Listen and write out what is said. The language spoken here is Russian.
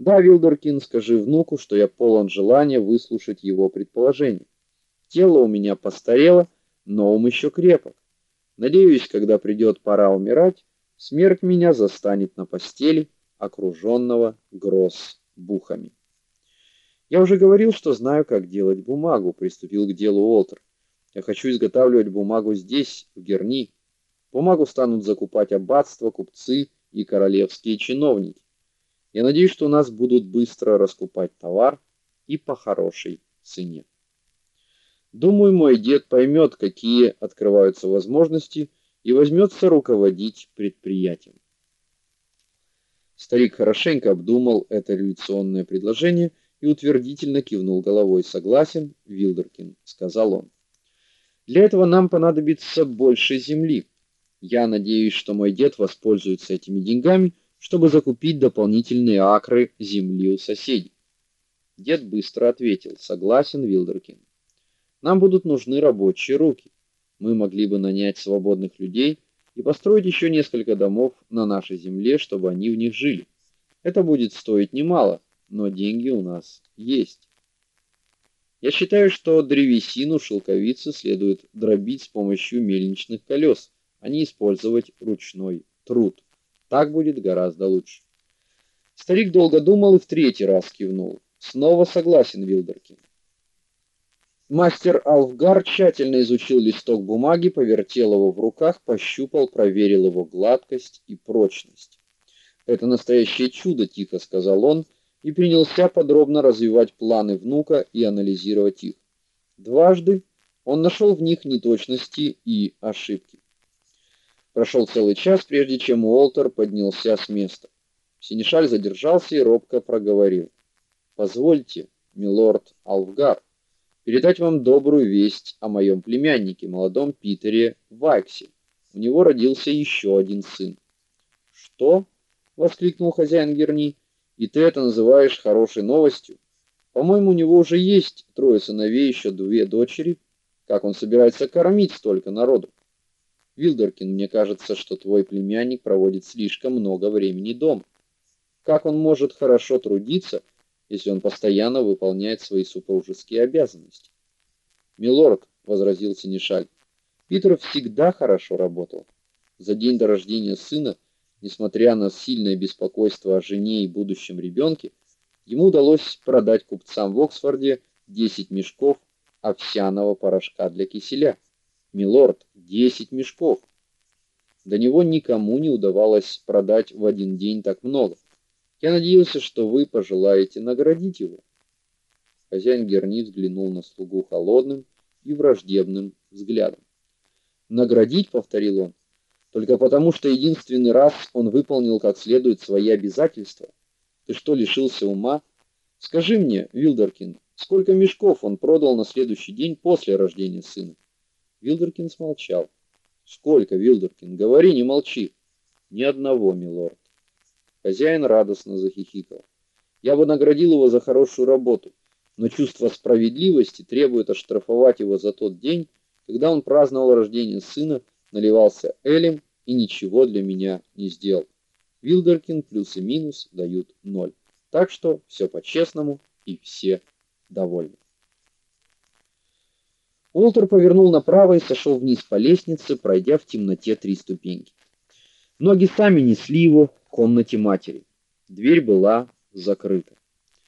Да, Вилдеркин, скажи внуку, что я полон желания выслушать его предположение. Тело у меня постарело, но ум еще крепок. Надеюсь, когда придет пора умирать, смерть меня застанет на постели, окружённого гроз-бухами. Я уже говорил, что знаю, как делать бумагу, приступил к делу Уолтер. Я хочу изготавливать бумагу здесь, в Герни. Бумагу станут закупать аббатства, купцы и королевские чиновники. Я надеюсь, что у нас будут быстро раскупать товар и по хорошей цене. Думаю, мой дед поймет, какие открываются возможности и возьмется руководить предприятием. Старик хорошенько обдумал это революционное предложение и утвердительно кивнул головой. "Согласен, Вилдеркин", сказал он. "Для этого нам понадобится больше земли. Я надеюсь, что мой дед воспользуется этими деньгами, чтобы закупить дополнительные акры земли у соседей". Дед быстро ответил: "Согласен, Вилдеркин. Нам будут нужны рабочие руки. Мы могли бы нанять свободных людей и построить еще несколько домов на нашей земле, чтобы они в них жили. Это будет стоить немало, но деньги у нас есть. Я считаю, что древесину шелковицы следует дробить с помощью мельничных колес, а не использовать ручной труд. Так будет гораздо лучше. Старик долго думал и в третий раз кивнул. Снова согласен, Вилдеркин. Мастер Алфгар тщательно изучил листок бумаги, повертел его в руках, пощупал, проверил его гладкость и прочность. "Это настоящее чудо", тихо сказал он и принялся подробно развивать планы внука и анализировать их. Дважды он нашел в них неточности и ошибки. Прошел целый час, прежде чем Уолтер поднялся с места. Синешаль задержался и робко проговорил: "Позвольте, милорд Алфгар, передать вам добрую весть о моем племяннике, молодом Питере Вайксе. У него родился еще один сын. Что? воскликнул хозяин Герни. И ты это называешь хорошей новостью? По-моему, у него уже есть трое сыновей, еще две дочери. Как он собирается кормить столько народу? Вилдеркин, мне кажется, что твой племянник проводит слишком много времени дома. Как он может хорошо трудиться, если он постоянно выполняет свои супружеские обязанности. "Милорд", возразил Синишаль. "Питер всегда хорошо работал. За день до рождения сына, несмотря на сильное беспокойство о жене и будущем ребенке, ему удалось продать купцам в Оксфорде 10 мешков овсяного порошка для киселя. Милорд, 10 мешков. До него никому не удавалось продать в один день так много. Я надеялся, что вы пожелаете наградить его. Хозяин Герни взглянул на слугу холодным и враждебным взглядом. Наградить, повторил он, только потому, что единственный раз он выполнил как следует свои обязательства. Ты что, лишился ума? Скажи мне, Вилдеркин, сколько мешков он продал на следующий день после рождения сына? Вилдеркин смолчал. Сколько, Вилдеркин? Говори, не молчи. Ни одного, милорд. Хозяин радостно захихикал. Я бы наградил его за хорошую работу, но чувство справедливости требует оштрафовать его за тот день, когда он праздновал рождение сына, наливался элем и ничего для меня не сделал. Вилдеркин плюс и минус дают ноль. Так что все по-честному и все довольны. Уолтер повернул направо и сошел вниз по лестнице, пройдя в темноте три ступеньки. Ноги сами несли его, комнате матери. Дверь была закрыта.